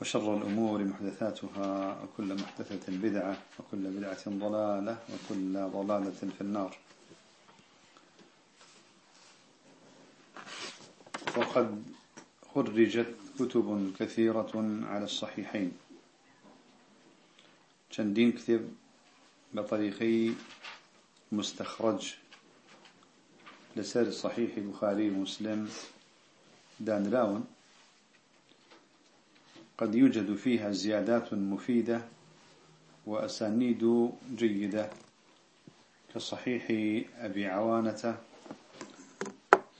وشر الأمور محدثاتها وكل محدثة بدعة وكل بدعة ضلالة وكل ضلالة في النار. وقد خرجت كتب كثيرة على الصحيحين. شندين كتب بطريقي مستخرج لسر الصحيح بخاري مسلم دان راون. قد يوجد فيها زيادات مفيدة وأسانيد جيدة كصحيح أبي عوانة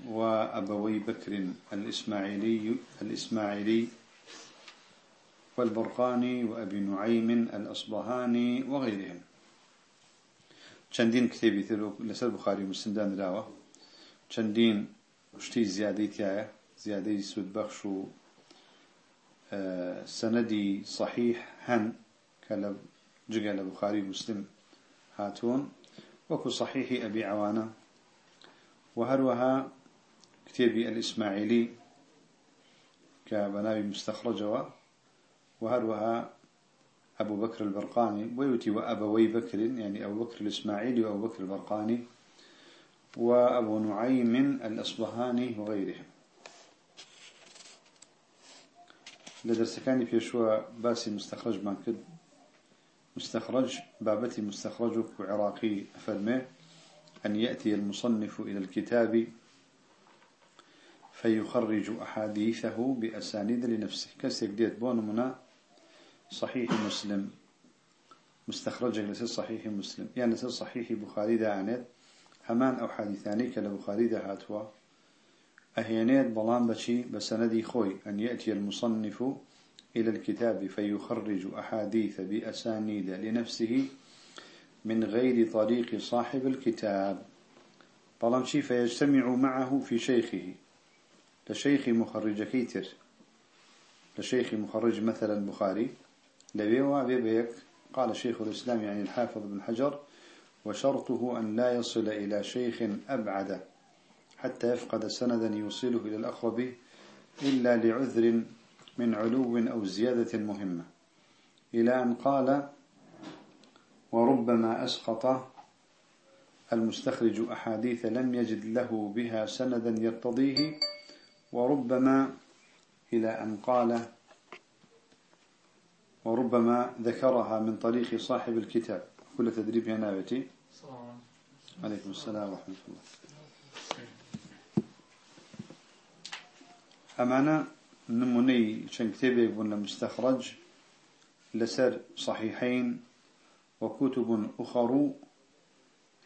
وأبوي بكر الإسماعيلي الإسماعيلي والبرقاني وأبي نعيم الأصبهاني وغيرهم. چندين كتابي تلو لسر بخاري مسندان راوة چندين شتي زيادة زيادة سود بخش سندي صحيح هن كلا جقال بخاري مسلم هاتون. وكو صحيح أبي عوانة. وهروها كتابي الإسماعيلي كبناوي مستخرجة وهروها أبو بكر البرقاني ويوتي وأبوي بكر يعني أبو بكر الإسماعيلي وأبو بكر البرقاني وأبو نعيم الأصبهاني وغيرهم لدرسكاني بيشوى باسي مستخرج ما كد مستخرج بابتي مستخرج عراقي أفرمه أن يأتي المصنف إلى الكتاب فيخرج أحاديثه بأسانيد لنفسه. كسيك ديت بون منا صحيح مسلم. مستخرج لەسەر صحيح مسلم. يعني لەسەر صحيح بخاري دانت همان أو حديثاني كالبخاري دا هاتوا أهينيت بلان بشي بسندي خوي أن يأتي المصنف إلى الكتاب فيخرج أحاديث بأسانيد لنفسه من غير طريق صاحب الكتاب. بەڵام چی فيجتمع معه في شيخه. لە شیخ مخرج کیتر. لشيخ مخرج مثلا البخاري لبيوا بيبيك قال شيخ الإسلام يعني الحافظ بن حجر. وشرطه أن لا يصل إلى شيخ أبعد. حتى يفقد سندا يوصله إلى الأقرب إلا لعذر من علو أو زيادة مهمة. إلى أن قال وربما أسقط المستخرج أحاديث لم يجد له بها سندا يرتضيه. وربما إلى أن قال وربما ذكرها من طريق صاحب الكتاب. كل تدريب هنا بتي عليكم السلام ورحمة الله. أمانا نموني شن كتابي يقولنا مستخرج لسر صحيحين وكتب أخر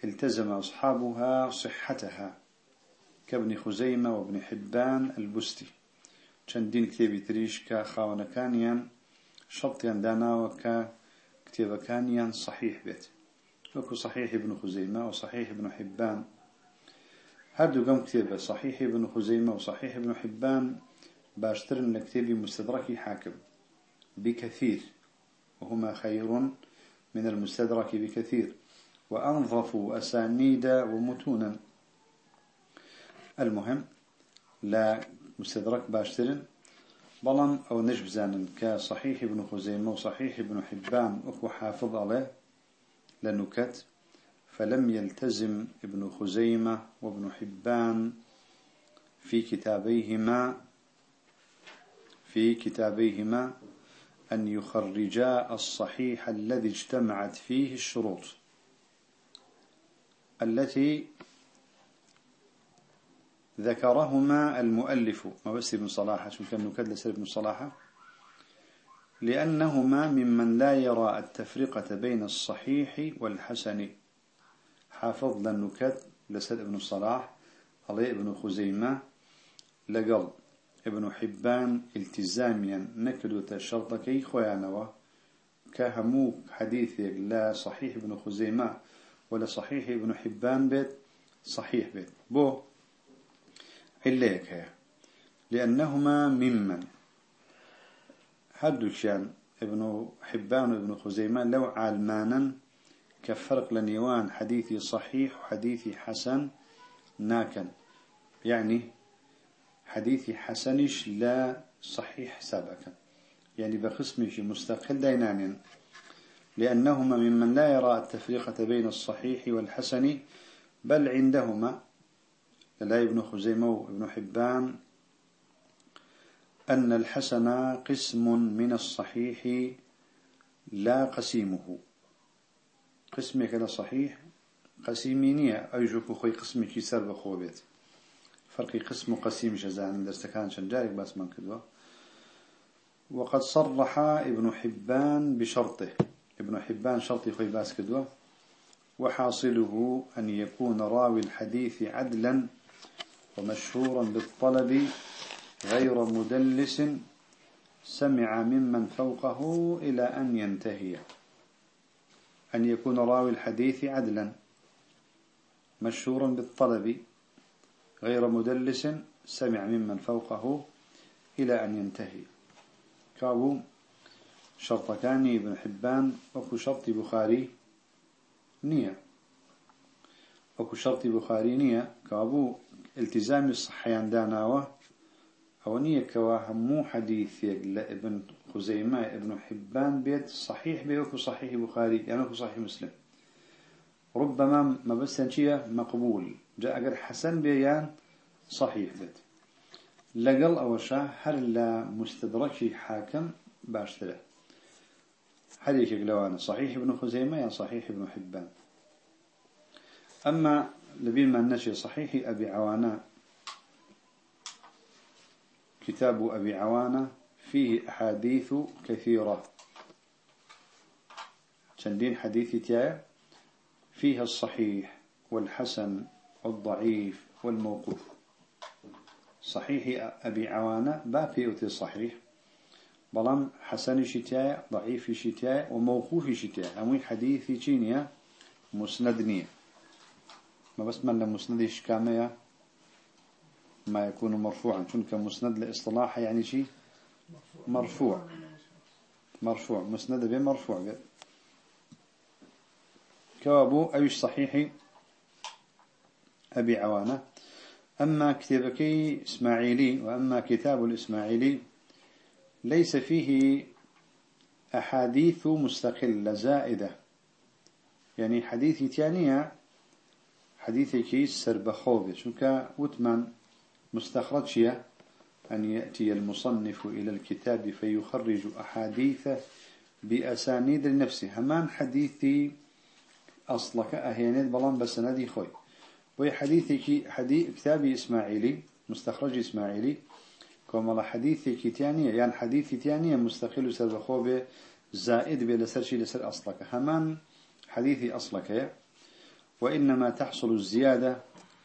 التزم أصحابها صحتها كابن خزيمة وابن حبان البستي. دين كتابي تريش كخاونا كانيان شرطيان دانا وكا كتابة كانيان صحيح بيت. وكو صحيح ابن خزيمة وصحيح ابن حبان. هردو قم كتابة صحيح ابن خزيمة وصحيح ابن حبان باشترن لكتابي مستدرك حاكم بكثير وهما خير من المستدرك بكثير وأنظف أسانيد ومتونا المهم لا مستدرك باشترن بلان أو نجب زانن كصحيح ابن خزيمة وصحيح ابن حبان أكو حافظ عليه لنكت فلم يلتزم ابن خزيمة وابن حبان في كتابيهما في كتابيهما أن يخرجا الصحيح الذي اجتمعت فيه الشروط التي ذكرهما المؤلف. ما بس ابن صلاح شو كان نكد لسر ابن صلاح. لأنهما ممن لا يرى التفرقة بين الصحيح والحسن. حافظ لنكد لسر ابن صلاح علي ابن خزيمة لقل ابن حبان التزاميا نكدو تشرطكي خوانوا كهمو حديثك لا صحيح ابن خزيمة ولا صحيح ابن حبان بيت صحيح بيت. بو إليك هي لأنهما ممن. هدوشان ابن حبان وابن خزيمة لو علمانا كفرق لنيوان حديثي صحيح وحديثي حسن ناكن. يعني حديثي حسنش لا صحيح سابقا. يعني بخصمش مستقل دينان لأنهما ممن لا يرى التفريقة بين الصحيح والحسن بل عندهما. لا ابن خزيمة وابن حبان أن الحسن قسم من الصحيح لا قسيمه. قسمك كذا صحيح قسيمينية أيجوك خوي قسمك يسر بخوبيت فرق قسم وقسيم جزاء درستكان شنجارك بس من كدوة. وقد صرح ابن حبان بشرطه. ابن حبان شرطي خوي باس كدوة. وحاصله أن يكون راوي الحديث عدلا ومشهورا بالطلب غير مدلس سمع ممن فوقه إلى أن ينتهي. أن يكون راوي الحديث عدلا مشهورا بالطلب غير مدلس سمع ممن فوقه إلى أن ينتهي. كابو شرط كاني ابن حبان وكو شرط بخاري نية. وكو شرط بخاري نية كابو التزام الصحيان داناوة أو نية كوا همو حديث لابن خزيمة ابن حبان بيت صحيح بيوكو صحيح بخاري يعني صحيح مسلم. ربما ما بس تنشيه مقبول. جاء أجر حسن بيان صحيح بيت. لقل أول شيء هل لا مستدرك حاكم باشتره. حديث لوان صحيح ابن خزيمة يعني صحيح ابن حبان. أما لبين ما نشي صحيح أبي عوانا كتاب أبي عوانة فيه أحاديث كثيرة. شندين حديث تيايا فيها الصحيح والحسن والضعيف والموقوف. صحيح أبي عوانة باقي أتي صحيح. بلام حسن شتاء ضعيف شتاء وموقوف شتاء أموي حديث تشينيا مسندنية ما بس من مسندش كامية ما يكون مرفوعا. شنك مسند لإصطلاح يعني شيء مرفوع. مرفوع. مسند به مرفوع كوابو أيش صحيح أبي عوانة. أما كتابك إسماعيلي وأما كتاب الإسماعيلي ليس فيه أحاديث مستقلة زائدة. يعني حديثي تانية حديثي كيس سربخوبة شنك وثمان مستخرج أن يأتي المصنف إلى الكتاب فيخرج أحاديث بأسانيد لنفسه. همان حديثي أصلك أهينيت بلان بسندي خوي. وهي حديثي حديث كتابي إسماعيلي مستخرج إسماعيلي. كما حديثي كتانية يعني حديثي تانية مستقل سرخوبة زائد بلسر شي لسر أصلك. همان حديثي أصلك. وإنما تحصل الزيادة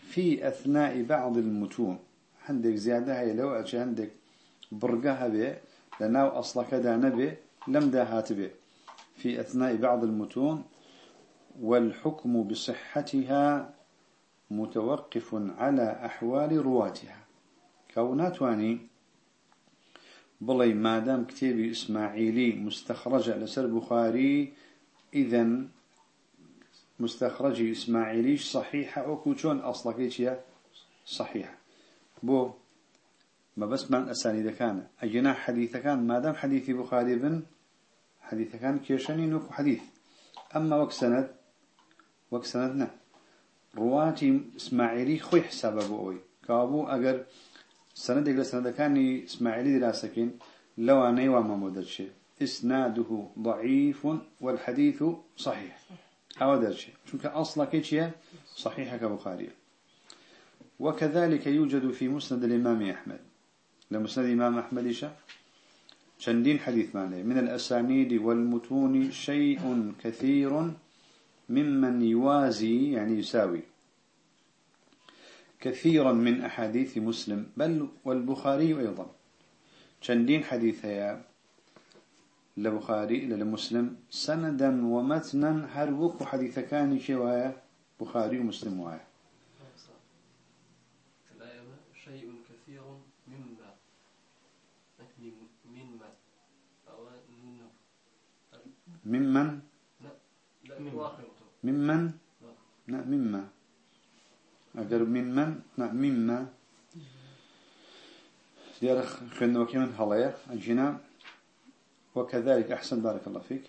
في أثناء بعض المتون. عندك زيادة هي لو أجي عندك برقها به لناو أصلك دانا به لم داهات به في أثناء بعض المتون والحكم بصحتها متوقف على أحوال رواتها. كونات واني بلي مادام كتابي إسماعيلي مستخرج لسر بخاري إذن مستخرج إسماعيلي صحيحة أو كوشون أصلك صحيحة. بو ما بس من أسانيد كان أجنا حديث كان ما دام حديث بخاري بن حديث كان كيشاني نوك حديث أما وك سند وك سندنا رواتي إسماعيلي خوي حساب أبو أوي كابو أجر سند إلى سند كان إسماعيلي دراسكين لو أنا وما مدرش إسناده ضعيف والحديث صحيح. أو درش شو كأصلا كيشيا صحيحة كبخاري وكذلك يوجد في مسند الإمام أحمد. لمسند الإمام أحمد إيشا شندين حديث معنى من الأسانيد والمتون شيء كثير ممن يوازي يعني يساوي. كثيرا من أحاديث مسلم بل والبخاري أيضا. شندين حديثها لبخاري لمسلم سندا ومتنا وكو حديث كان شوايا بخاري ومسلم وايا شيء كثير مما مما ممن؟ ممن؟ لا. مما. أقرب ممن؟ لا مما. ديار خلنا وكمان هلايا الجناب وكذلك أحسن بارك الله فيك.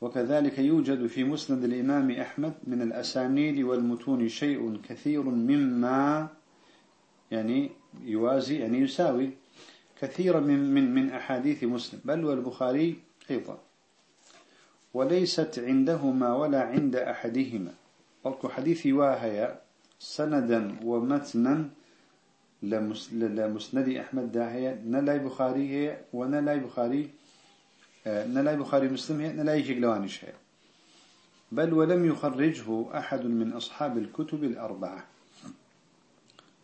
وكذلك يوجد في مسند الإمام أحمد من الأسانيد والمتون شيء كثير مما يعني يوازي يعني يساوي كثيرا من من من أحاديث مسلم. بل والبخاري أيضا. وليست عندهما ولا عند أحدهما. بل حديث واهيا سندا ومتنا لمسند أحمد داهية نلاي بخاري ونلاي بخاري نلاي بخاري مسلم هي نلاي جيجلوانش هي. بل ولم يخرجه أحد من أصحاب الكتب الأربعة.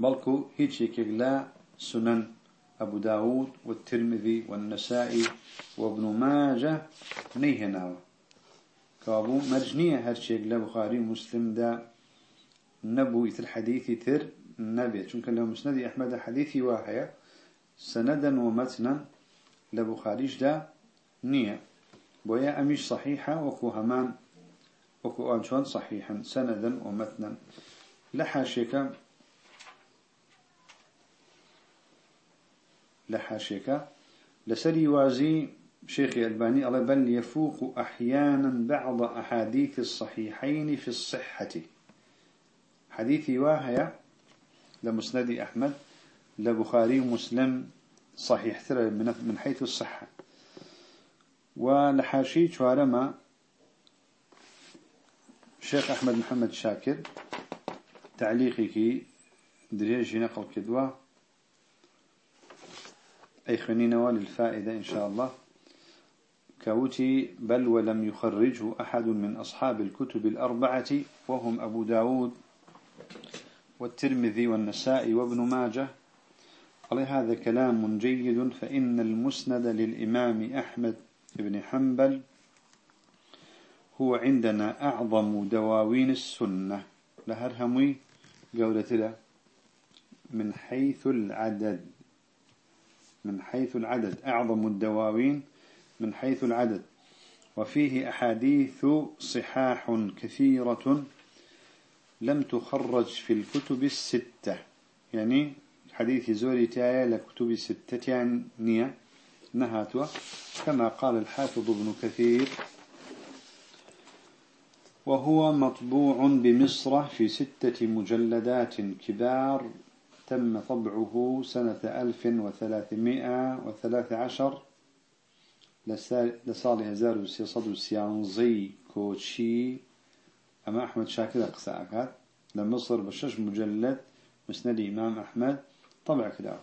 بەڵکو هیچ لە سنن أبو داود والترمذي والنسائي وابن ماجه نەیهێناوە كابو مرجنية هرشيك لبخاري مسلم دا نبو إثر حديثي تر نبي. چونك لو مسند أحمد حديثي واحية سندا ومتنا لبخاريش دا نية. بويا أميش صحيحة وكو همان وكو أنشوان صحيحا. سندا ومتنا. لحاشيك لحاشيك لسري وازي شيخ الباني الله بل يفوق أحيانا بعض أحاديث الصحيحين في الصحة. حديثي واهية لمسند أحمد لبخاري ومسلم صحيح ترى من حيث الصحة. ولحاشي شوارما شيخ أحمد محمد شاكر تعليقك دريج نقل كدوة. أي خنينة للفائدة إن شاء الله. كوتي بل ولم يخرجه أحد من أصحاب الكتب الأربعة وهم أبو داود والترمذي والنسائي وابن ماجه. قال هذا كلام جيد فإن المسند للإمام أحمد بن حنبل هو عندنا أعظم دواوين السنة. لهرهمي قولة له من حيث العدد من حيث العدد أعظم الدواوين من حيث العدد. وفيه أحاديث صحاح كثيرة لم تخرج في الكتب الستة. يعني حديث زوري تايا لكتب الستة عن نية نهاتها. كما قال الحافظ ابن كثير وهو مطبوع بمصر في ستة مجلدات كبار تم طبعه سنة 1313 لسالي هزار وسيصد وسيانزي كوتشي أما أحمد شاكر أقصى أكاد لمصر بشش مجلد مسند إمام أحمد طبع كده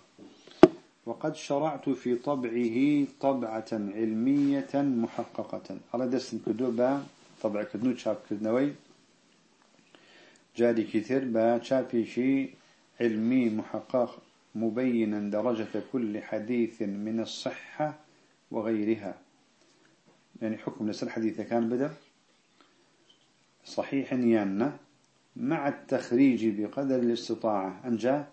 وقد شرعت في طبعه طبعة علمية محققة. على درس كدوبا طبع كدنو شاب كدنوي جادي كثير با شابي شي علمي محقق مبينا درجة كل حديث من الصحة وغيرها. يعني حكم لسر حديثة كان بدأ صحيح يانا مع التخريج بقدر الاستطاعة. أنجا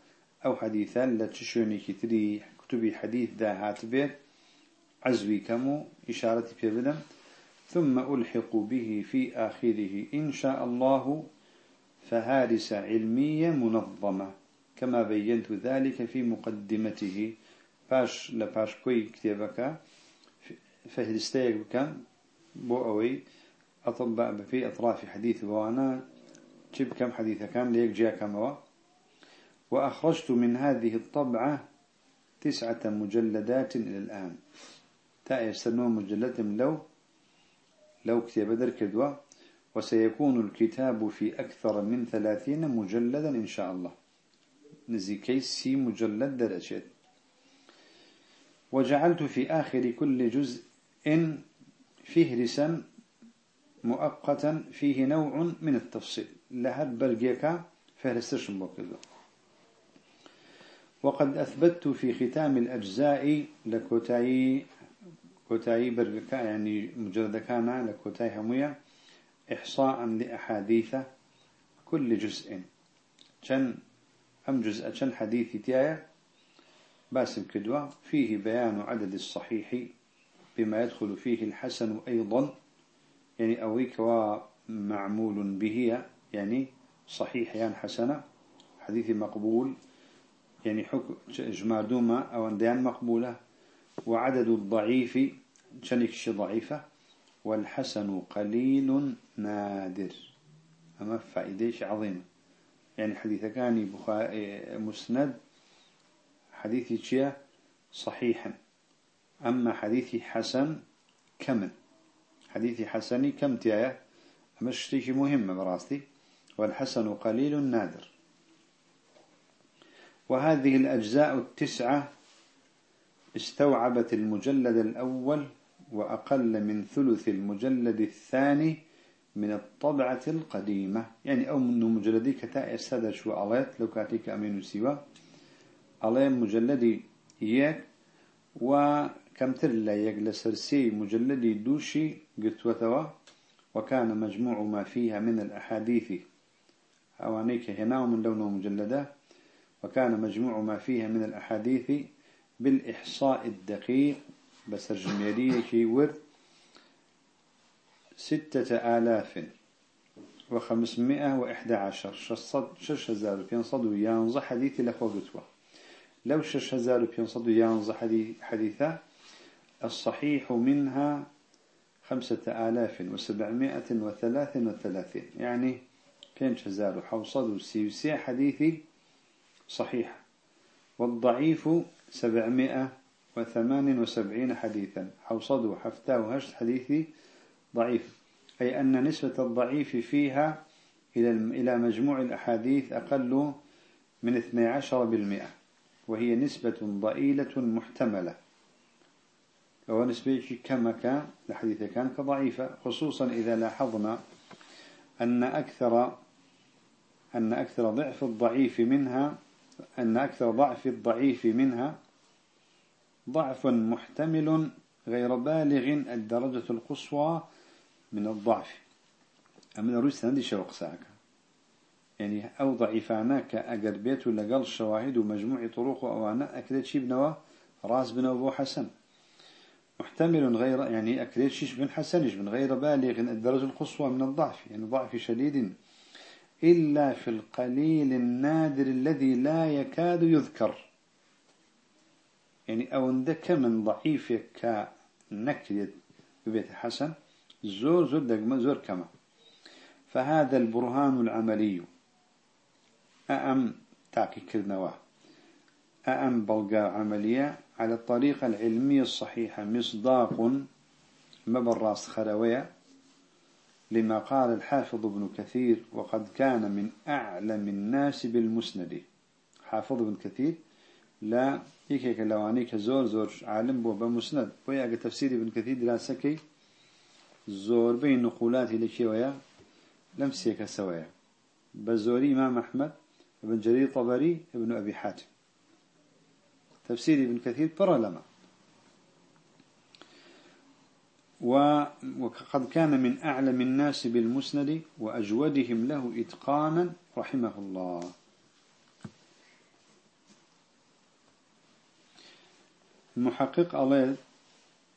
أو حديثا لتشوني كتري كتبي حديث ذا هاتبه عزوي كمو إشارة في بدم ثم ألحق به في آخره إن شاء الله فهارس علمية منظمة. كما بينت ذلك في مقدمته. باش لباش كوي كتابك. فهرستيك بكم بو أوي أطباء في أطراف حديث بوانا جيب كم حديث كان ليك جاء كم وأخرجت من هذه الطبعة تسعة مجلدات إلى الآن. تا يستنون مجلد لو لو كتاب در كدوة وسيكون الكتاب في أكثر من ثلاثين مجلدا إن شاء الله. نزيكي سي مجلد درجات. وجعلت في آخر كل جزء فهرسا مؤقتا فيه نوع من التفصيل. لهد برقيك فهرستیش مبكذا وقد أثبت في ختام الأجزاء لكوتاي كوتاي برقكا يعني مجرد كان لكوتاي همية إحصاء لأحاديث كل جزء. کە ئەم جزء چەن حەدیثی تیایە باسم کردووە فيه بيان عدد الصحيح بما يدخل فيه الحسن أيضا يعني أويك ومعمول به يعني صحيح يعني حسنة حديث مقبول يعني حكم جمادوما أو أنديان مقبولة وعدد الضعيف شنكش ضعيفة والحسن قليل نادر. أما فائديش عظيمة. يعني حديث كان مسند حديثي شيا صحيحا أما حديثي حسن كمن؟ حديثي حسني كم تيايا؟ أما شتيش مهمة براستي. والحسن قليل نادر. وهذه الأجزاء التسعة استوعبت المجلد الأول وأقل من ثلث المجلد الثاني من الطبعة القديمة. يعني أو من مجلدي كتاء السادة شو أليت لو كاتيك أمين سوا ألي مجلدي إياك وكم ترلا يجلس رسي مجلدي دوشي قتوتوا وكان مجموع ما فيها من الأحاديث أوانيك هنا من لونه مجلدة وكان مجموع ما فيها من الأحاديث بالإحصاء الدقيق بس الجميلية كي ورد ستة آلاف وخمسمائة وإحدى عشر شش هزار بينصد ويانظ حديث لخوة قتوة لو شش هزار بينصد ويانظ حديثة الصحيح منها خمسة آلاف وسبعمائة وثلاث وثلاثين. يعني كانش هزار حوصد وسيوسي حديثي صحيح. والضعيف سبعمائة وثمان وسبعين حديثا. حوصد حفتاه وهشت حديثي ضعيف. أي أن نسبة الضعيف فيها إلى إلى مجموع الأحاديث أقل من 12% وهي نسبة ضئيلة محتملة. نسبة كما كان الحديث كان كضعيفة خصوصا إذا لاحظنا أن أكثر أن أكثر ضعف الضعيف منها أن أكثر ضعف الضعيف منها ضعف محتمل غير بالغ الدرجة القصوى من الضعف. أما رويس هندي شوق ساعك. يعني أو ضعيفاناك أجر بيت ولا قال الشواهد ومجموع طرق أو أنا أكلت شي بنوا راس بنوا حسن. محتمل غير يعني أكلت شيش بن حسنش بن غير بالغ الدرجة القصوى من الضعف يعني ضعف شديد إلا في القليل النادر الذي لا يكاد يذكر. يعني أو عندك من ضعيف كنكد ببيت حسن زور زور دقم زور كما. فهذا البرهان العملي. أأم تاقي كرنواه أأم بلغا عملية. على الطريقة العلمية الصحيحة مصداق مبراس خروية لما قال الحافظ ابن كثير وقد كان من أعلم الناس بالمسند. حافظ ابن كثير؟ لا. یەکێک لەوانەی کە زۆر زۆر عالم بوو بە مسند. وەیەک تفسير ابن كثير دراسە بکەی؟ زۆربەی نقولات لە کێوەیە؟ لەم سێ کەسەوەیە. بە زۆری إمام أحمد ابن جرير طبري ابن أبي حاتم. تفسير ابن كثير پڕە لەمە وقد كان من أعلم الناس بالمسند وأجودهم له إتقانا رحمه الله. المحقق الله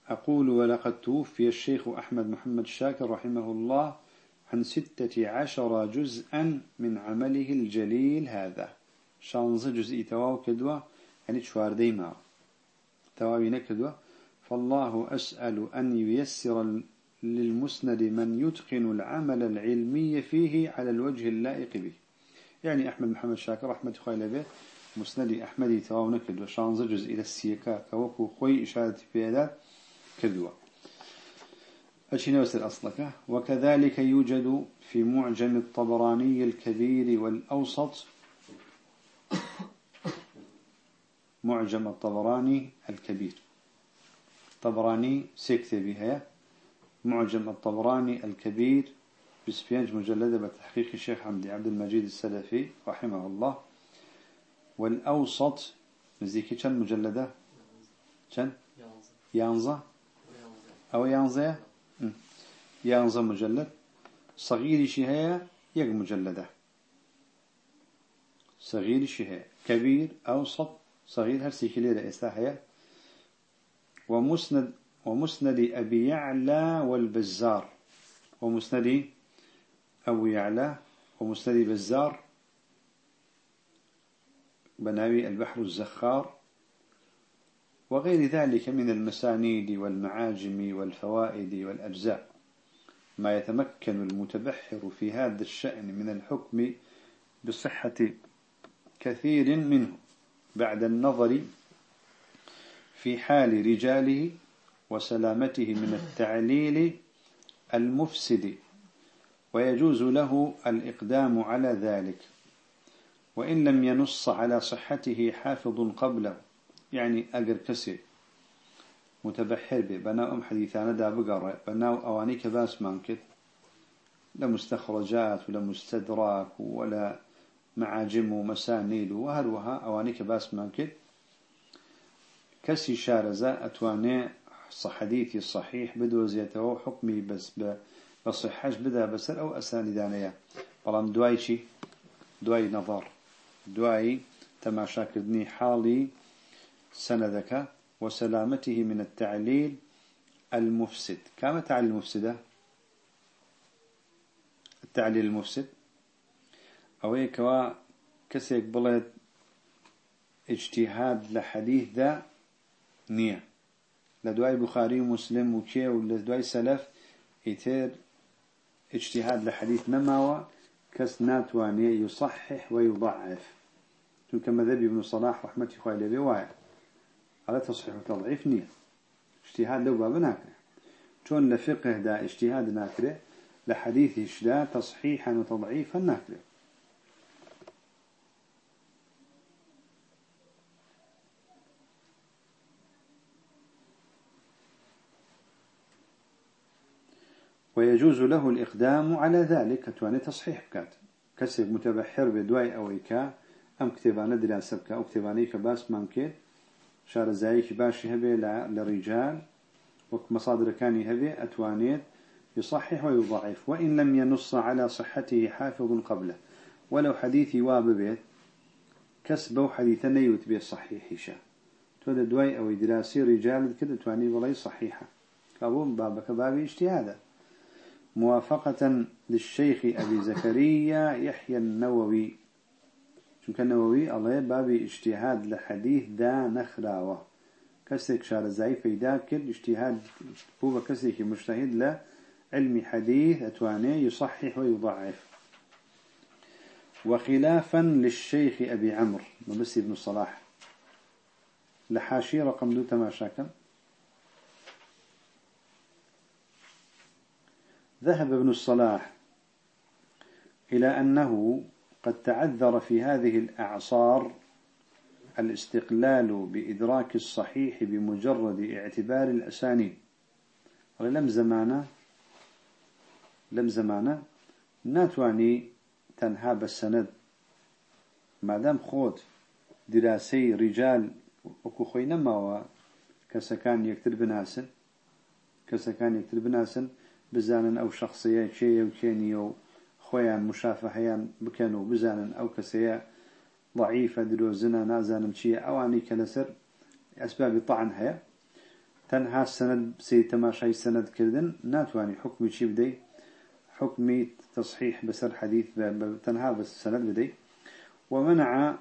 أقول ولقد توفي الشيخ أحمد محمد شاكر رحمه الله عن ستة عشر جزءا من عمله الجليل هذا. شانز جزء تواو كدوة. يعني شوار ديما تواوي نكدوة فالله أسأل أن ييسر للمسند من يتقن العمل العلمي فيه على الوجه اللائق به. يعني أحمد محمد شاكر أحمد خيل به مسند أحمدي تواو نكدوة شانز جزء إلى السيكا. كوكو خوي إشارة في أداة كذوة أشي نوسر أصلك وكذلك يوجد في معجم الطبراني الكبير والأوسط معجم الطبراني الكبير. طبراني سيكتب بها. معجم الطبراني الكبير بسبيانج مجلدة بتحقيق الشيخ حمدي عبد المجيد السلفي رحمه الله. والأوسط مزيكي كان مجلدة؟ كان؟ يانزا. أو يانزا؟ يانزا مجلد. صغير شهية يق مجلدة. صغير شهية كبير أوسط صغير هرسي كليلة استاحية ومسند ومسند أبي يعلى والبزار. ومسند أبو يعلى ومسند بزار. بناوي البحر الزخار. وغير ذلك من المسانيد والمعاجم والفوائد والأجزاء. ما يتمكن المتبحر في هذا الشأن من الحكم بصحة كثير منه. بعد النظر في حال رجاله وسلامته من التعليل المفسد ويجوز له الإقدام على ذلك. وإن لم ينص على صحته حافظ قبله يعني أجر كسي متبحر به بناء أم حديثانا دا بقرة بناء أواني كباس مانكت لا مستخرجات ولا مستدراك ولا معاجم ومسانيد وهروها أواني كباس مانكت كسي شارزة أتواني الصحيح بدو زيته حكمي بس بصحاش بدا بسر أو أساني دانيا بلان دواي شي؟ دواي نظر. دواي تماشا كدني حالي سندك وسلامته من التعليل المفسد. كما تعليل المفسدة التعليل المفسد؟ أو كوا كسيك بلد اجتهاد لحديث ذا نية لدواي بخاري ومسلم وكي ولدواي سلف يتر اجتهاد لحديث نماوة كس ناتواني يصحح ويضعف كما ذبي ابن صلاح رحمة الله عليه على تصحيح وتضعيف نية اجتهاد لو باب ناكره شون لفقه دا اجتهاد ناكره لحديث دا تصحيحا وتضعيفا ناكره ويجوز له الإقدام على ذلك. تواني تصحيح كات كسب متبحر بدواي أو إيكا. أم كتبانة دران سبكا أو كتبانة كباس مانكيت شار زايك باشي هبي للرجال ومصادر كان هبي أتوانيت. يصحح ويضعف. وإن لم ينص على صحته حافظ قبله. ولو حديثي واببيت كسبه حديثا نيوت بي الصحيح شا تود دواي أو دراسي رجال كده تواني والله صحيحة. كابون بابك بابي اجتهادا موافقة للشيخ أبي زكريا يحيى النووي. چونکە نەوەوی ئەڵێ بابی اجتهاد لە حەدیث دا نەخراوە کەسێک شارەزایی پەیدا کرد اجتهاد بە کەسێکی مجتهد لە علم حديث أتواني يصحح ويضعف. وخلافا للشيخ أبي عمرو بس ابن الصلاح لحاشية رقم دو تماشاكا ذهب ابن الصلاح إلى أنه قد تعذر في هذه الأعصار الاستقلال بإدراك الصحيح بمجرد اعتبار الأسانيد. لم زمانة لم زمانة ناتواني تنهاب السند ما دام خود دراسي رجال وكو خوينا ما كسكان يكتر بناسن كسكان يكتر بناسن بزانا أو شخصية شيء وكينيو خويا مشافهيان بكانوا بزانا أو كسيا ضعيفة دروزنا نازانا شيء أواني كنسر أسباب طعن هيا تنها السند سي تماشي سند كردن ناتواني حكمي شي بدي حكمي تصحيح بسر حديث تنها بس سند بدي ومنع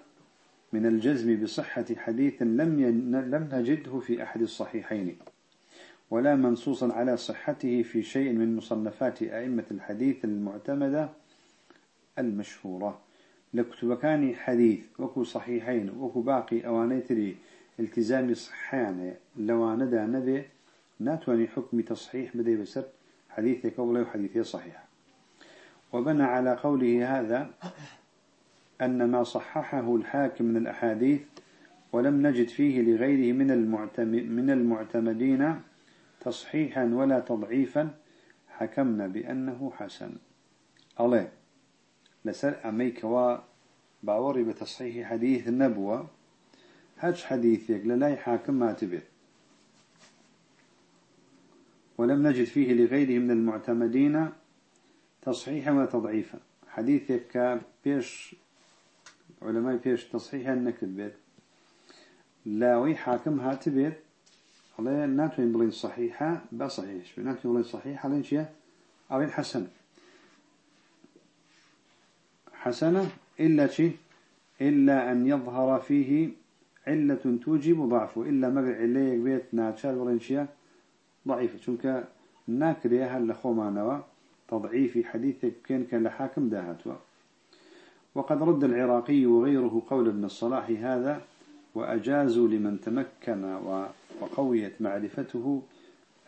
من الجزم بصحة حديث لم لم نجده في أحد الصحيحين. ولا منصوصا على صحته في شيء من مصنفات أئمة الحديث المعتمدة المشهورة. لكتبكان حديث وكو صحيحين وكو باقي أوانيتري التزام صحيان ندى نبي ناتواني حكم تصحيح بدي بسر حديث قبله وحديثه صحيح. وبنى على قوله هذا أن ما صححه الحاكم من الأحاديث ولم نجد فيه لغيره من المعتمدين تصحيحا ولا تضعيفا حكمنا بأنه حسن. الله لسر أميك و باوري بتصحيح حديث النبوة هج حديثك للاي حاكم ما تبه ولم نجد فيه لغيره من المعتمدين تصحيحا وتضعيفا حديثك بيش علماء بيش تصحيحا نكتب بيت لاوي حاكم هاتبيت الله ناتوين بلين صحيحة بصحيح ناتوين بلين صحيحة لين شيء أو حسن. حسنة إلا شيء إلا أن يظهر فيه علة توجب ضعفه. إلا مقع عليك بيت ناتشار بلين شيء ضعيفة. شونك ناكريها لخو معنوا تضعيف حديثك كان كان لحاكم داهتوا. وقد رد العراقي وغيره قول ابن الصلاح هذا وأجازوا لمن تمكن وقويت معرفته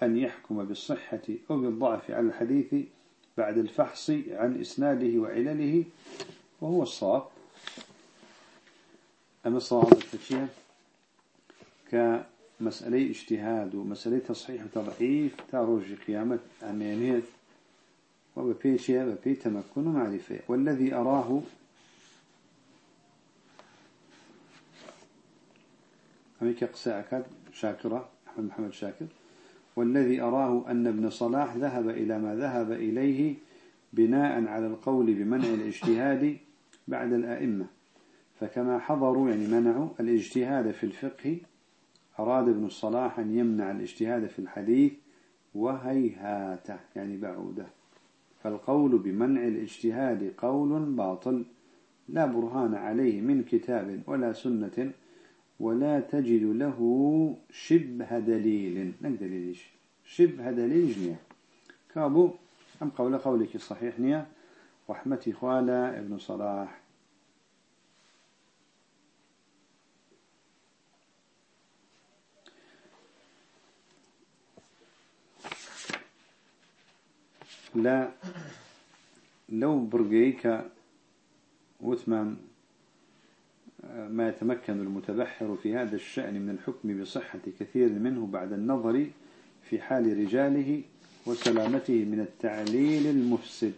أن يحكم بالصحة أو بالضعف على الحديث بعد الفحص عن إسناده وعلله وهو الصواب. أما الصواب التشيء كمسألة اجتهاد ومسألة تصحيح وتضعيف تروج قيامة عميانية وبفيشيا بفي تمكن ومعرفة. والذي أراه أميك قساء شاكرة أحمد محمد شاكر. والذي أراه أن ابن صلاح ذهب إلى ما ذهب إليه بناء على القول بمنع الاجتهاد بعد الأئمة. فكما حضروا يعني منعوا الاجتهاد في الفقه أراد ابن الصلاح أن يمنع الاجتهاد في الحديث وهيهات يعني بعوده. فالقول بمنع الاجتهاد قول باطل لا برهان عليه من كتاب ولا سنة ولا تجد له شبه دليل. نك دليلش شبه دليل جنيا كابو أم قول قولك الصحيح نيا رحمتي خوالا ابن صلاح. لا لو برقيك وثمان ما يتمكن المتبحر في هذا الشأن من الحكم بصحة كثير منه بعد النظر في حال رجاله وسلامته من التعليل المفسد.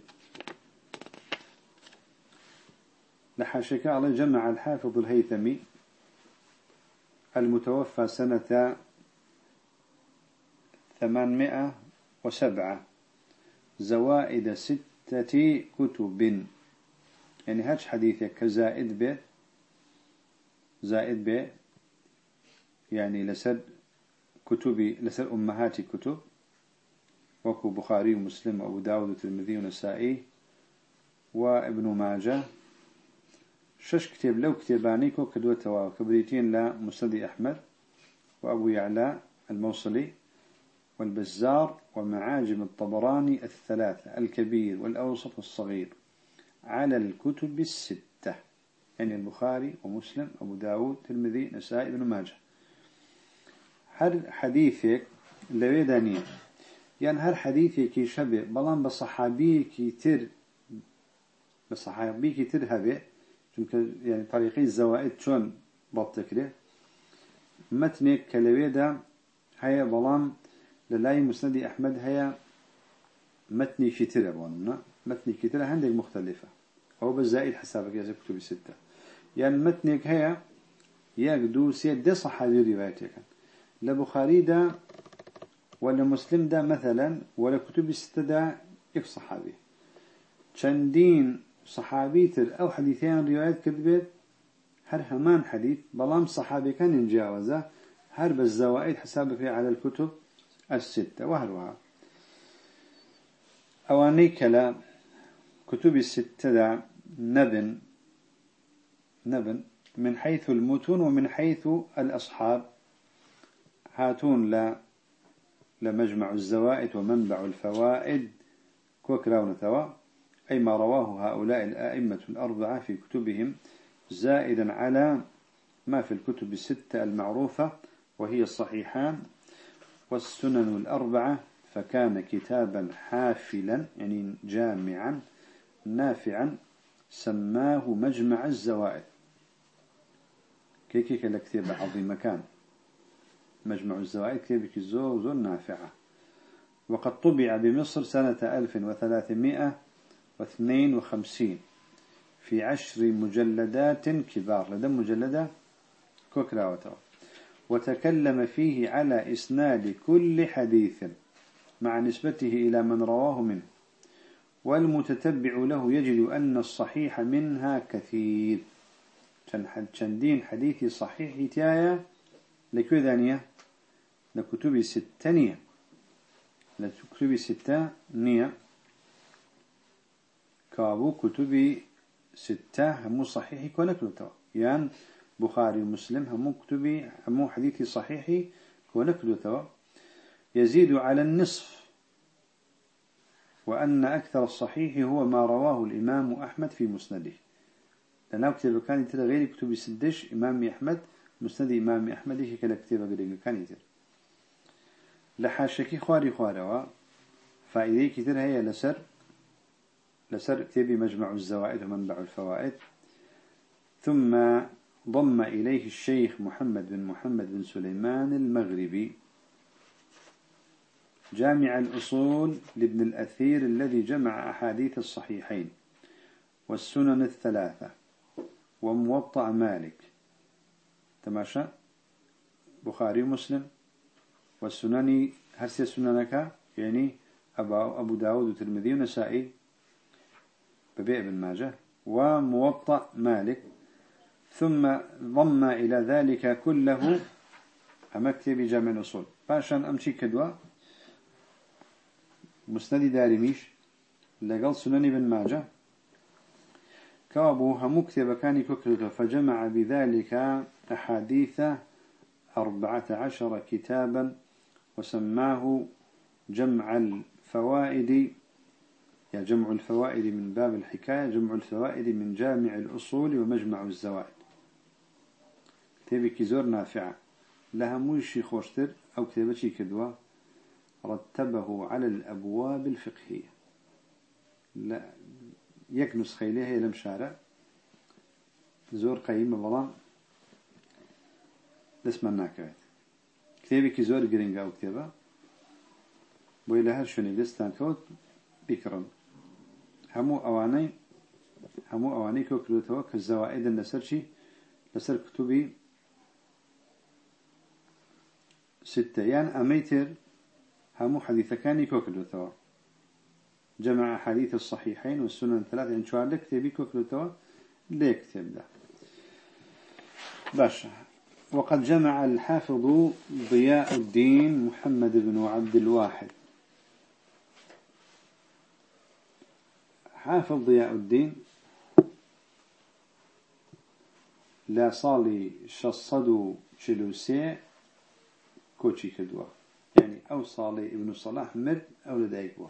لحاشك الله جمع الحافظ الهيثمي المتوفى سنة ثمانمائة وسبعة زوائد ستة كتب. يعني هاتش حديثك كزائد به زائد ب يعني لسد كتبي لسد أمهات كتب. وكو بخاري ومسلم وأبو داود وترمذي ونسائي وابن ماجه. شش كتاب لو كتابانيكو كدوتوا كبريتين لا مسند أحمد وأبو يعلى الموصلي والبزار ومعاجم الطبراني الثلاثة الكبير والأوسط والصغير. على الكتب الستة يعني البخاري ومسلم أبو داود ترمذي نسائي ابن ماجه. هر حديثك لوي دانية؟ يعني هر حديثك شبه بلان بصحابي كتير بصحابي كتير هبه؟ يعني طريقي الزوائد شون بطكره متنك كلوي دا هيا بلان للاي مسند أحمد هيا متني كتير أبونا متني كتير عندك مختلفة. أو بالزائد حسابك يا كتب الستة. يعني متنك هي ياك دو سيد دي صحابي روايتك لبخاري دا ولا مسلم دا مثلا ولا كتب الستة يك صحابي. چندين صحابي تر أو حديثين روايات كذبت هر همان حديث بلام صحابي كان ينجاوزه هر بالزوائد حسابك على الكتب الستة وهروها. أواني كلا كتب الستة نبن نبن من حيث المتون ومن حيث الأصحاب. هاتون لا لمجمع الزوائد ومنبع الفوائد. كوكراون توا أي ما رواه هؤلاء الآئمة الأربعة في كتبهم زائدا على ما في الكتب الستة المعروفة وهي الصحيحان والسنن الأربعة فكان كتابا حافلا يعني جامعا نافعا سماه مجمع الزوائد. كيكي كلا كتاب عظيم مكان. مجمع الزوائد كتاب زور زور نافعة وقد طبع بمصر سنة 1352 في عشر مجلدات كبار. لدى مجلدة كوكراوتو. وتكلم فيه على إسناد كل حديث مع نسبته إلى من رواه منه. والمتتبع له يجد أن الصحيح منها كثير. شندين حديثي صحيح تايا لكو ذانية لكتب ستانية لكتب ستة نية كابو كتب ستة همو صحيحي كونكلتوا يعني بخاري ومسلم همو كتبي همو حديثي صحيحي كونكلتوا يزيد على النصف. وأن أكثر الصحيح هو ما رواه الإمام أحمد في مسنده. لأنه كتب كان يتر غير كتب سدش إمام أحمد مسند إمام أحمد هيك كلا كتب غير كان يتر لحاشكي خواري خواروا فإذا كتير هي لسر لسر كتابي مجمع الزوائد ومنبع الفوائد. ثم ضم إليه الشيخ محمد بن محمد بن سليمان المغربي جامع الأصول لابن الأثير الذي جمع أحاديث الصحيحين والسنن الثلاثة. وموطأ مالك. تماشى؟ بخاري ومسلم. والسنن هرسي سننك يعني أبو داود وترمذي ونسائي ببيع ابن ماجه. وموطأ مالك. ثم ضم إلى ذلك كله أمكتب جامع الأصول. باشان أمشي كدوة. مسند دارميش. لقل سنن بن ماجه. كابو هم كتب كان كوكرته فجمع بذلك أحاديث أربعة عشر كتابا وسماه جمع الفوائد. يا جمع الفوائد من باب الحكاية جمع الفوائد من جامع الأصول ومجمع الزوائد. تبي كزور نافعة. لها موشي خوشتر أو كتابتي كدوة. رتبه على الأبواب الفقهية. لا یەک نوسخەی لێ هەیە لەم شارە. زۆر قەیمە بەڵام دەستمان ناکەوێت. کتێبێکی زۆر گرنگە و کتێبە. بۆی لە هەر شوێنی دەستان کەوت بیکڕن هەموو ئەوانەی هەموو ئەوانەی کۆ کردێتەوە کە زەوائدن لەسەر چی؟ لەسەر کتوبی ستە یان ئەمەی تر هەموو حەدیثەکانی کۆ کردێتەوە جمع حديث الصحيحين والسنن الثلاثة. إن شاء الله كتبي كوكلوتوا ليه كتب ده باشا. وقد جمع الحافظ ضياء الدين محمد بن عبد الواحد. حافظ ضياء الدين. لا صالي شصدو شلوسي كوتشي كدوا. يعني أو صالي ابن صلاح مد أو لديكوا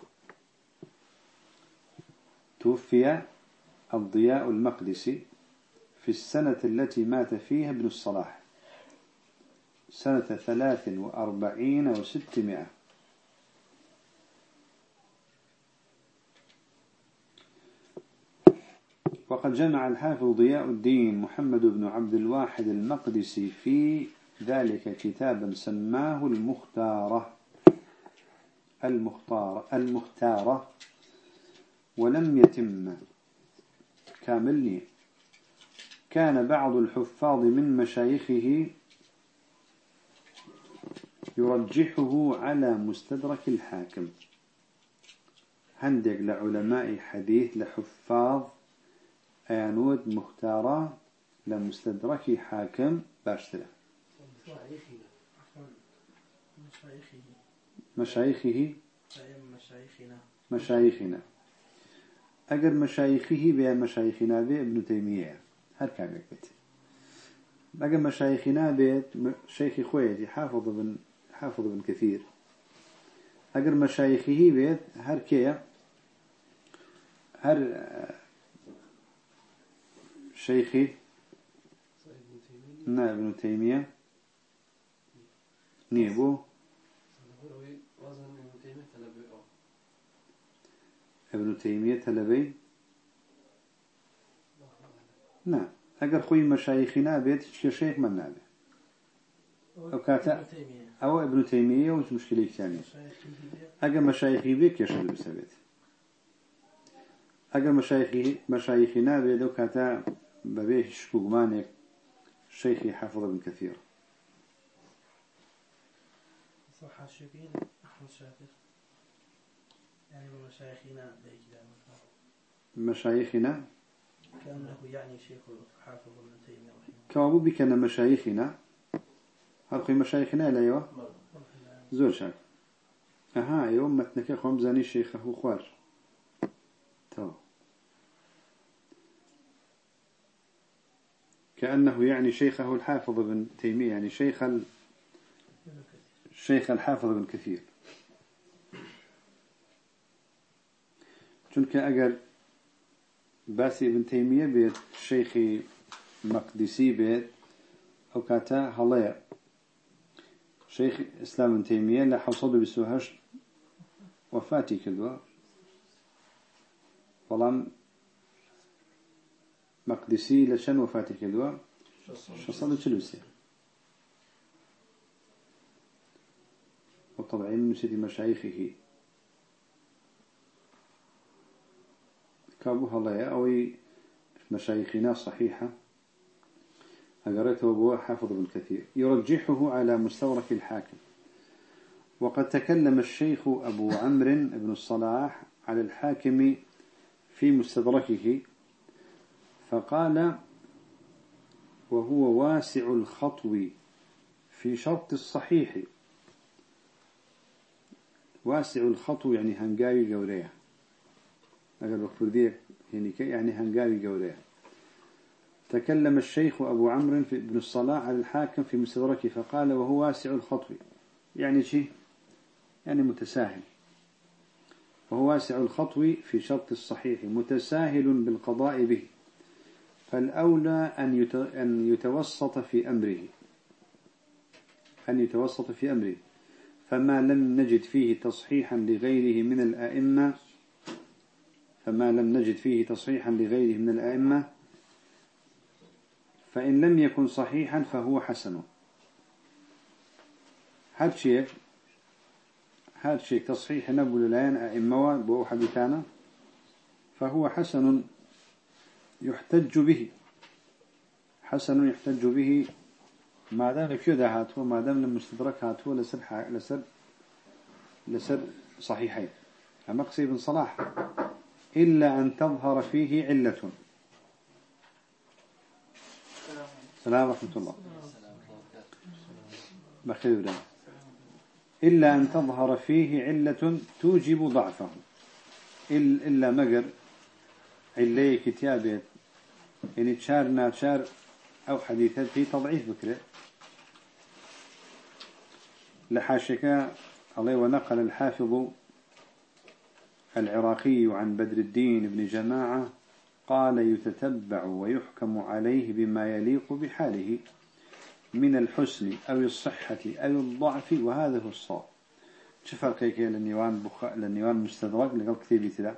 توفي الضياء المقدسي في السنة التي مات فيها ابن الصلاح. سنة ثلاث وأربعين وستمائة. وقد جمع الحافظ ضياء الدين محمد بن عبد الواحد المقدسي في ذلك كتابا سماه المختارة. المختارة المختارة. ولم يتم. كاملني. كان بعض الحفاظ من مشايخه يرجحه على مستدرك الحاكم. هندق لعلماء حديث لحفاظ أيانود مختارة لمستدرك حاكم باشترة. مشايخه. مشايخنا. مشايخنا. أجر مشايخه بيا مشايخنا بي ابن تيمية هر كان يكبت أجر مشايخنا بيت شيخ خويتي حافظ بن حافظ بن كثير أجر مشايخه بيت هر كيا هر شيخي بن تيمية نا ابن تيمية نيبو ابن تيمية تلبي نا اگر خوي مشايخنا بيت شيخ من نابه او كاتا او ابن تيمية وش مشكلة كتانية اگر مشايخي بيت كيشد بسبيت اگر مشايخي مشايخنا بيت او كاتا ببيت شكوغمانك شيخي حافظ ابن كثير صح شبين احمد شاكر يعني مشايخنا بيكدا مشايخنا؟ كأنه يعني شيخ حافظ ابن تيمية بكنا مشايخنا؟ هل مشايخنا لا الله زور شاك أها يوم متنك خوم زاني شيخه خوار. تو. كأنه يعني شيخه الحافظ بن تيمية يعني شيخ ال... شيخ الحافظ بن كثير. چونك أجر باسي ابن تيمية بيت شيخي مقدسي بيت أو كاتا هلايا شيخ إسلام ابن تيمية لا حصد بسوهش وفاتي كدوا فلان مقدسي لشان وفاتي كدوا شصد تلوسي وطبعا من سيدي مشايخه كابو هلايا أو مشايخنا صحيحة. أقرأته أبوه حافظ بن كثير. يرجحه على مستورك الحاكم. وقد تكلم الشيخ أبو عمرو بن الصلاح على الحاكم في مستدركه فقال وهو واسع الخطو في شرط الصحيح. واسع الخطو يعني هنقاوي قوريه أقل بكردية يعني يعني هنقاوي قوريه تكلم الشيخ أبو عمرو بن الصلاح على الحاكم في مستدركه فقال وهو واسع الخطو. يعني شيء؟ يعني متساهل. وهو واسع الخطو في شرط الصحيح متساهل بالقضاء به. فالأولى أن يتوسط في أمره. أن يتوسط في أمره. فما لم نجد فيه تصحيحا لغيره من الأئمة فما لم نجد فيه تصحيحا لغيره من الأئمة فإن لم يكن صحيحا فهو حسن. هذا شيء هذا شيء تصحيح نبل الآن أئمة بو فهو حسن يحتج به. حسن يحتج به. ما دام كذا هاتوا ما دام المستدرك هاتوا لسر لسر لسر صحيحين. مقصي بن صلاح. إلا أن تظهر فيه علة. السلام ورحمة الله. بخير. إلا أن تظهر فيه علة توجب ضعفه. إلا مقر. علي كتابة. يعني تشار ناتشار أو حديثات في تضعيف بكرة. لحاشك الله ونقل الحافظ العراقي عن بدر الدين بن جماعة قال يتتبع ويحكم عليه بما يليق بحاله من الحسن أو الصحة أو الضعف وهذا هو الصواب. شفر كيكي لنيوان بخ... لنيوان مستدرك لقل كتابي تلا.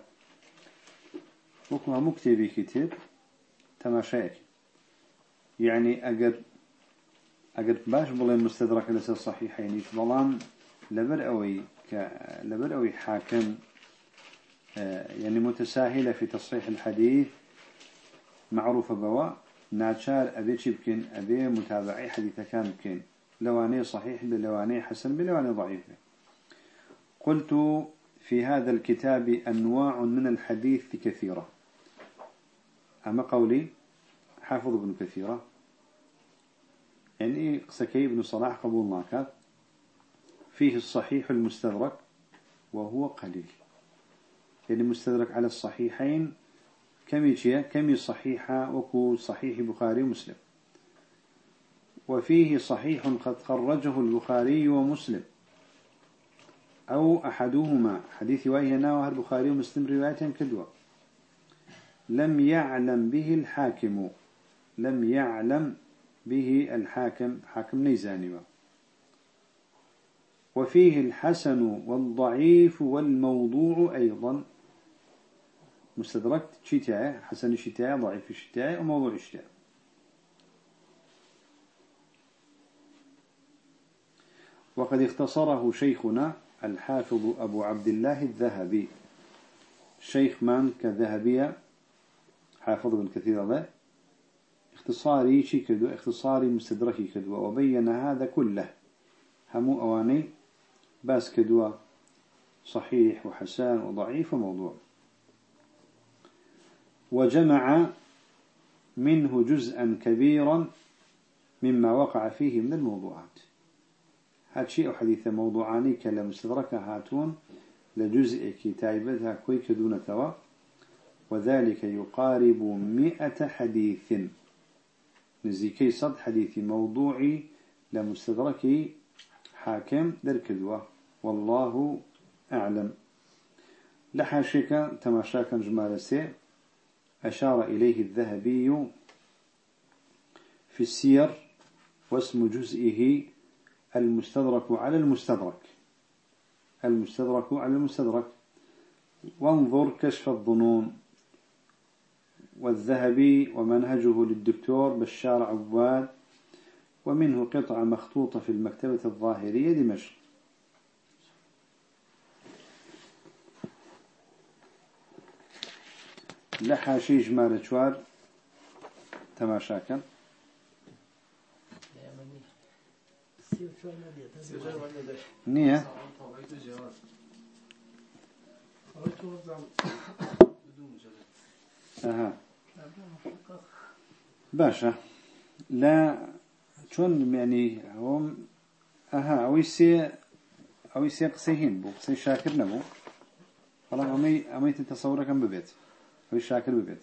وكما مكتبي كتاب تماشيك يعني أقد أقد باش بلين مستدرك لسا صحيحين بلان لبر أوي ك... لبر أوي حاكم يعني متساهلة في تصحيح الحديث. معروفة بوا. ناتشار أبي بكين أبي متابعي حديث كان بكين لواني صحيح بلواني حسن بلواني ضعيف قلت في هذا الكتاب أنواع من الحديث كثيرة. أما قولي حافظ ابن كثيرة. يعني سكي ابن صلاح قبول ماكات فيه الصحيح المستدرك وهو قليل. يعني مستدرك على الصحيحين. كم يجي؟ كم صحيحة وكو صحيح بخاري ومسلم. وفيه صحيح قد خرجه البخاري ومسلم. أو أحدهما. حديث وهنا وهر البخاري ومسلم رواية كدوة. لم يعلم به الحاكم. لم يعلم به الحاكم. حاكم نيزاني وفيه الحسن والضعيف والموضوع أيضا. مستدرك شتاء حسن شتاء ضعيف شتاء وموضوع شتاء وقد اختصره شيخنا الحافظ أبو عبد الله الذهبي. شيخ من كذهبية حافظ من كثير له اختصاري شي كدو؟ اختصاري مستدركي كدو. وبين هذا كله همو أواني باس كدوا صحيح وحسان وضعيف وموضوع. وجمع منه جزءا كبيرا مما وقع فيه من الموضوعات. هذا شيء حديث موضوعاني كلا مستدرك. هاتون لجزء كتابتها كويك دون توا وذلك يقارب مئة حديث. نزيكي صد حديث موضوعي لمستدرك حاكم دركدوه والله أعلم. لحاشك تماشاكا جمال سي أشار إليه الذهبي في السير واسم جزئه المستدرك على المستدرك. المستدرك على المستدرك. وانظر كشف الظنون. والذهبي ومنهجه للدكتور بشار عباد ومنه قطعة مخطوطة في المكتبة الظاهرية دمشق. لە حاشەی ژمارە چوار تەماشاکەن نییە؟ باشە. لە چۆن میانی ئەوم ئەها ئەوەی سێ ئەوەی سێ قسەی هین بوو. قسەی شاکر نەبوو. بەڵام ئەمەی ئەمەی تەسەورەکەم ببێت. شاكر ببيت.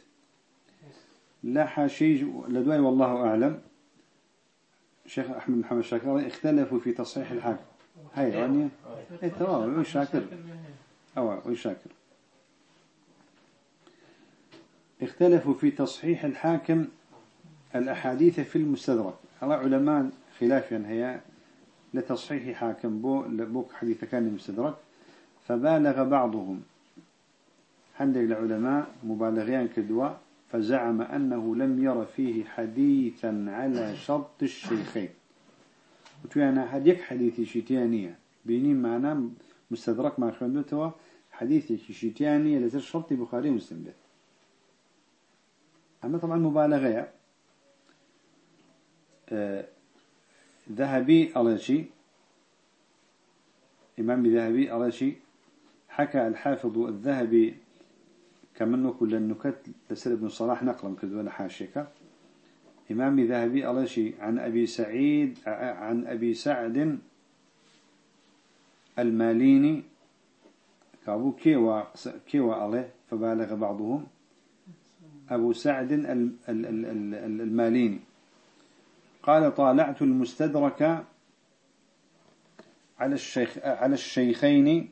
لا حاشي لدواي والله أعلم. شيخ أحمد محمد شاكر اختلفوا في تصحيح الحاكم. هاي يعني إيه تمام وي شاكر. أو اختلفوا في تصحيح الحاكم الأحاديث في المستدرك. على علماء خلافا هي لتصحيح حاكم بو لبوك حديث كان المستدرك فبالغ بعضهم. عندك العلماء مبالغين كدوا فزعم أنه لم ير فيه حديثا على شرط الشيخين. وتوانا هديك حديثي شتيانية بيني معنا مستدرك مع خندوتوا حديثي شتيانية لزر شرط بخاري مسلم به. أما طبعا مبالغة. آه ذهبي على شيء إمام ذهبي على شيء حكى الحافظ الذهبي كمنه كل النكت لسر ابن صلاح نقلا كذولا حاشيك. إمام ذهبي على شيء. عن أبي سعيد عن أبي سعد الماليني. كابو كيوا كيوا عليه فبالغ بعضهم. أبو سعد الماليني. قال طالعت المستدرك على الشيخ على الشيخين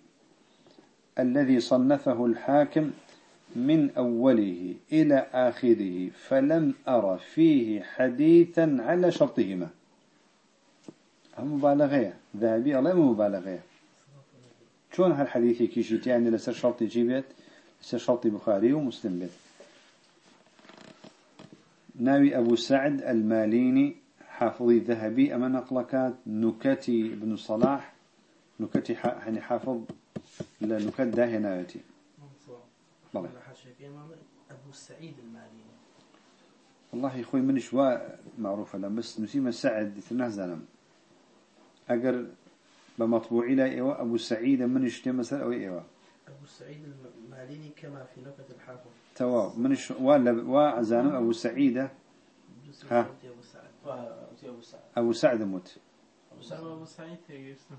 الذي صنفه الحاكم من أوله إلى آخره فلم أرى فيه حديثا على شرطهما. مبالغة. ذهبي الله مبالغة. شون هالحديث كيشيت يعني لسر شرطي جيبت لسر شرطي بخاري ومسلم بيت. ناوي أبو سعد الماليني حافظي ذهبي أما نقلكات نكتي ابن صلاح. نكتي يعني حافظ لنكت داهنايتي بلى أبو سعيد الماليني. والله خوي من شواء معروفة لهم بس نسيم سعد ثناه زلم. أجر بمطبوعي لا إيوة أبو سعيد من اشتي مثلا أو إيوة أبو سعيد الماليني كما في نكت الحافظ. تواب من ش ولا وعزانم أبو سعيدة ها؟ أبو سعد موت. أبو سعد أبو سعيد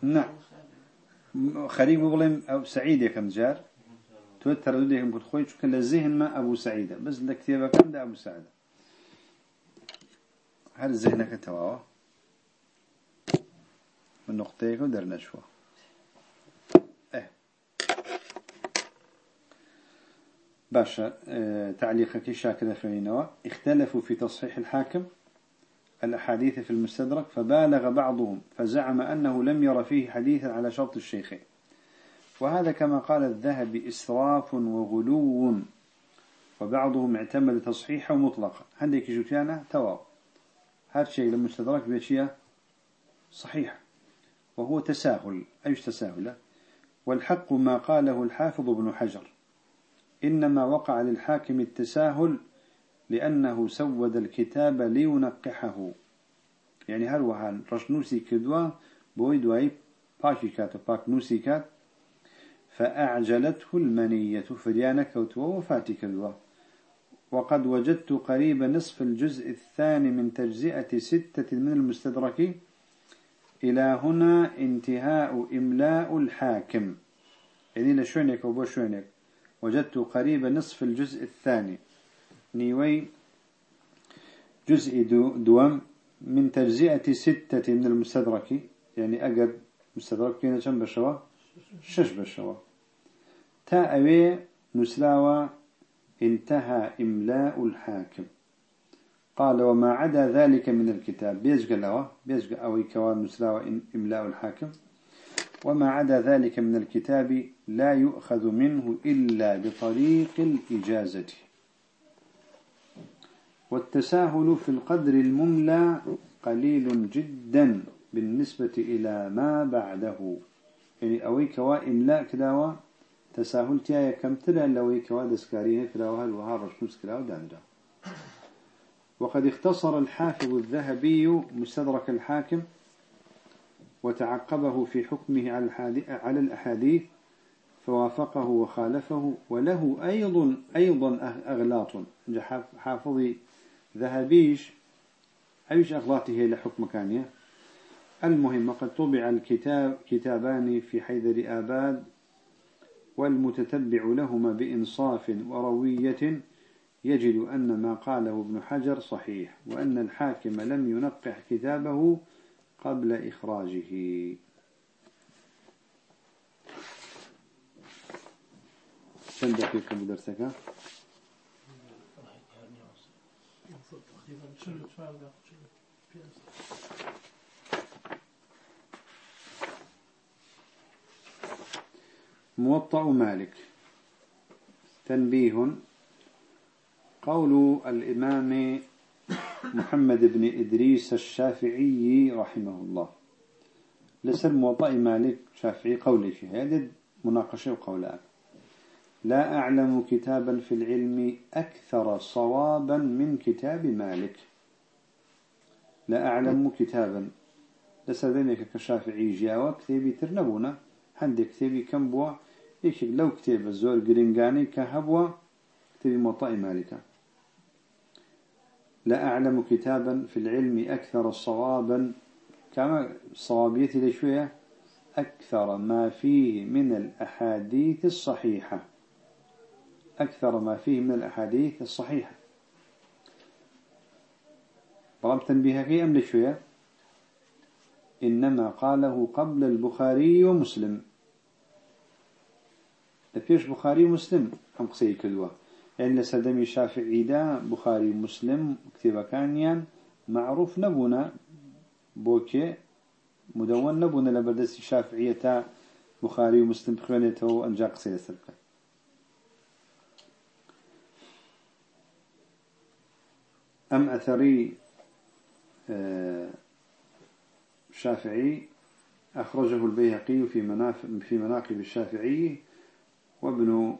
نعم. خريب بقولهم أبو سعيد يا كم جار؟ توتر رديهم كنت خوي شو كان الذهن ما أبو سعيدة بس لكتابة كم ده أبو سعد هل ذهنك تواوا من نقطيك ودرنا شوى إيه باشا آه تعليقك شاكر فينوا اختلفوا في تصحيح الحاكم. الأحاديث في المستدرك. فبالغ بعضهم. فزعم أنه لم ير فيه حديثا على شرط الشيخين. وهذا كما قال الذهبي إسراف وغلو. وبعضهم اعتمد تصحيحه مطلقا. عندك جوتيانا؟ تواو هذا الشيء لما استدرك بشيء صحيح وهو تساهل. أيش تساهل؟ والحق ما قاله الحافظ ابن حجر. إنما وقع للحاكم التساهل لأنه سود الكتاب لينقحه. يعني هل وهل رشنوسي كدوا بوي دواي باشي كات باك نوسي كات فأعجلته المنية فريانة كوتوا وفاتك الوا. وقد وجدت قريب نصف الجزء الثاني من تجزئة ستة من المستدرك. إلى هنا انتهاء إملاء الحاكم. يعني لشونك وبو شونك وجدت قريب نصف الجزء الثاني. نيوي جزء دو دوام من تجزئة ستة من المستدرك. يعني أقر مستدرك فينا كم بشوا؟ شش بشوا. تا أوي نسلاوى انتهى إملاء الحاكم قال وما عدا ذلك من الكتاب. بيجق لوا بيجق أوي كوان نسلاوى إملاء الحاكم وما عدا ذلك من الكتاب لا يؤخذ منه إلا بطريق الإجازة. والتساهل في القدر المملى قليل جدا بالنسبة إلى ما بعده. يعني أوي كوا إملاء كداوا تساهل تيايا كم تلا لوي كوا دسكارين كداوا هالوها رشمس كداوا داندا وقد اختصر الحافظ الذهبي مستدرك الحاكم وتعقبه في حكمه على الأحاديث فوافقه وخالفه وله أيضا أيضا أغلاط. حافظي ذهبيش أيش أغلاطه لحكم كانية المهم قد طبع الكتاب كتابان في حيدر آباد والمتتبع لهما بإنصاف وروية يجد أن ما قاله ابن حجر صحيح وأن الحاكم لم ينقح كتابه قبل إخراجه. كم دقيقة؟ موطأ مالك. تنبيه. قول الإمام محمد بن إدريس الشافعي رحمه الله. لسر موطأ مالك شافعي قولي في هذا مناقشة وقولات لا أعلم كتابا في العلم أكثر صوابا من كتاب مالك. لا أعلم كتابا. لسر ذلك كشافعي جاوة كتابي ترنبونا. عندك كتابي كم بوا إيش لو كتاب الزول قرنقاني كهبوا كتابي موطأ مالك لا أعلم كتابا في العلم أكثر صوابا كما صوابيتي لشوية أكثر ما فيه من الأحاديث الصحيحة. أكثر ما فيه من الأحاديث الصحيحة. تنبيها في أم لشوية إنما قاله قبل البخاري ومسلم. لفيش بخاري ومسلم هم قصي كدوه يعني لسدمي شافعي دا بخاري مسلم كتابة كانيان معروف نبونا بوكي مدون نبونا لبردس شافعية بخاري ومسلم بخوانيته أنجا قصيدة سلكة أم أثري آه، شافعي أخرجه البيهقي في مناقب الشافعي وابن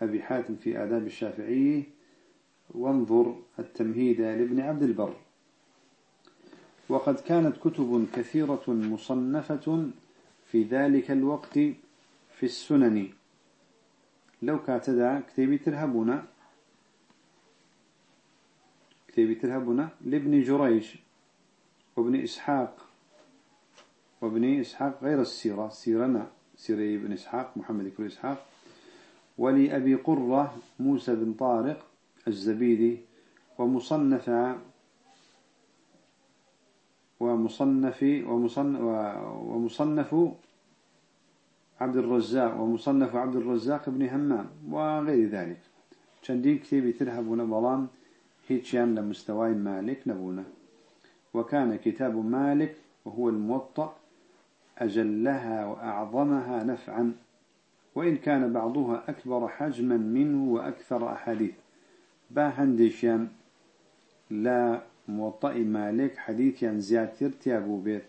أبي حاتم في آداب الشافعي وانظر التمهيد لابن عبد البر. وقد كانت كتب كثيرة مصنفة في ذلك الوقت في السنن. لو كاتدا كتابي ترهبنا كتابي ترهبنا لابن جريش وابن إسحاق وابن إسحاق غير السيرة سيرنا. سيرة ابن إسحاق محمد بن إسحاق. ولأبي قرة موسى بن طارق الزبيدي ومصنف ومصنف ومصنف, عبد الرزاق ومصنف عبد الرزاق بن همام وغير ذلك. شندين كتابي ترهب بلان هيتشان لمستوى مالك نبونا وكان كتاب مالك وهو الموطأ أجلها وأعظمها نفعا وإن كان بعضها أكبر حجما منه وأكثر أحاديث. باهندشيان لا موطئ مالك حديث زياتر تيابو بيت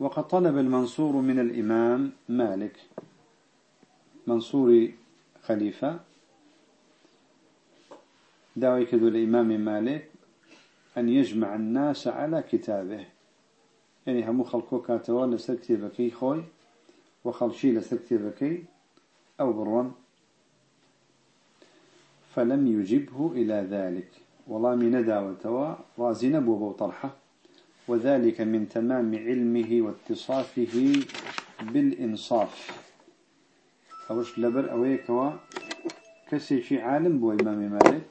وقد طلب المنصور من الإمام مالك. منصور خليفة. دعوي كذو الإمام مالك أن يجمع الناس على كتابه. يعني همو خلقو كاتوا لسر كتابكي خوي وخلشي لسر كتابكي أو بروان فلم يجبه إلى ذلك. والله من داوتوا رازين أبو طلحة. وذلك من تمام علمه واتصافه بالإنصاف. أوش لبر أويكوا؟ كسي شي عالم بو إمام مالك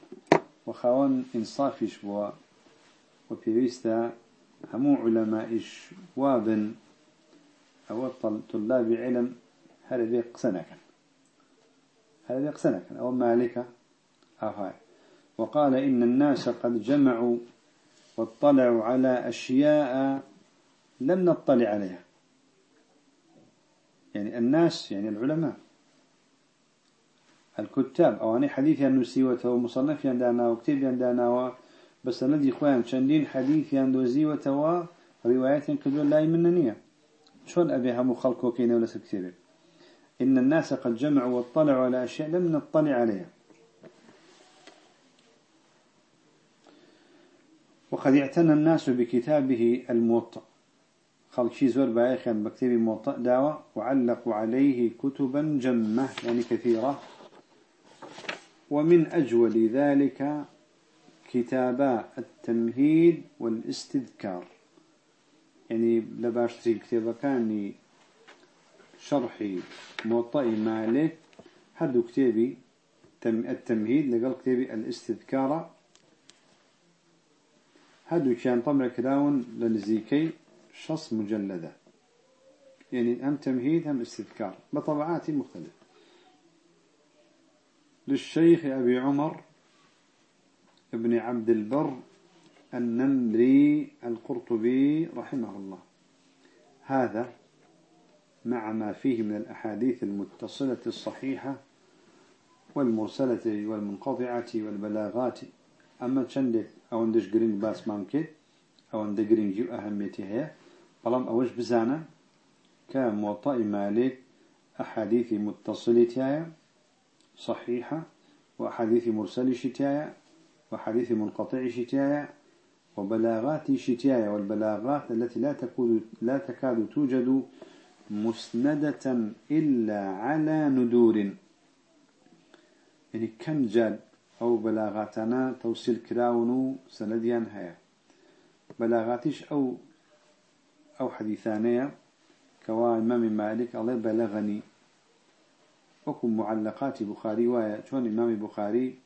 وخوان إنصافش بو وبيويستا همو علمائش وابن أو طلاب علم هذا بيق سنكا هذا بيق سنكا أو مالكة أهاي وقال إن الناس قد جمعوا واطلعوا على أشياء لم نطلع عليها. يعني الناس يعني العلماء. الكتاب. أو أنا حديث النسيوة ومصنف يندانا وكتاب يندانا بس الذي خوان شندين حديث يندوزي وتوا روايات كدول لا يمننية شون أبي هم خلقه كينا ولا سكتير إن الناس قد جمعوا واطلعوا على أشياء لم نطلع عليها. وقد اعتنى الناس بكتابه الموطأ. خلق شي زور بايخا بكتاب موطأ دعوة وعلقوا عليه كتبا جمة يعني كثيرة ومن أجول ذلك كتابا التمهيد والاستذكار. يعني لباشتري كتابا كان شرحي موطئ مالك. هدو كتابي التمهيد لقال كتابي الاستذكار. هدو كان طمع كلاون لنزيكي شص مجلدة. يعني هم تمهيد هم استذكار. بطبعات مختلفة. للشيخ أبي عمر ابن عبد البر النمري القرطبي رحمه الله. هذا مع ما فيه من الأحاديث المتصلة الصحيحة والمرسلة والمنقطعة والبلاغات. أما تشندك أو اندش قرين باس مامكي أو اند قرين أهميتي هي بلام أوش بزانا كموطئ مالك أحاديث متصلة صحيحة وأحاديث مرسل شتايا وحديث منقطع شتايا وبلاغات شتايا والبلاغات التي لا تكاد لا تكاد توجد مسندة إلا على ندور. يعني كم جاد أو بلاغاتنا توصيل كراونو سنديان هيا. بلاغاتيش أو أو حديثانية. كوا إمام مالك الله بلغني. وكم معلقات بخاري ويا شون إمام بخاري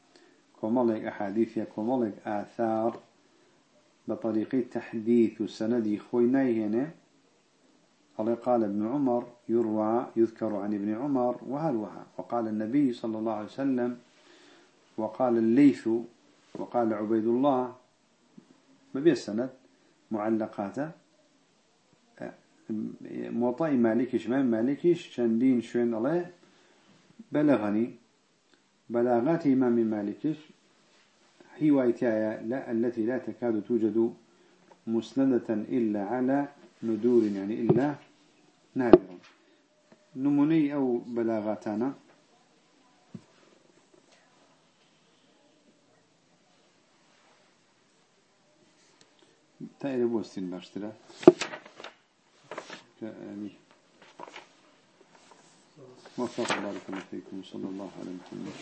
كمالك أحاديث كمالك آثار بطريقة تحديث سندي خويناي هنا الله قال ابن عمر يروى يذكر عن ابن عمر وهلوها وقال النبي صلى الله عليه وسلم وقال الليث وقال عبيد الله ما بيه السند؟ معلقاته موطئ مالكش ما مالكش شندين شوين الله بلغني. بلاغات إمام مالكش هي لا التي لا تكاد توجد مسندة إلا على ندور يعني إلا نادرا. نموني أو بلاغاتنا تايري بوستين باشترا. يعني وفق بارك الله فيكم صلى الله عليه وسلم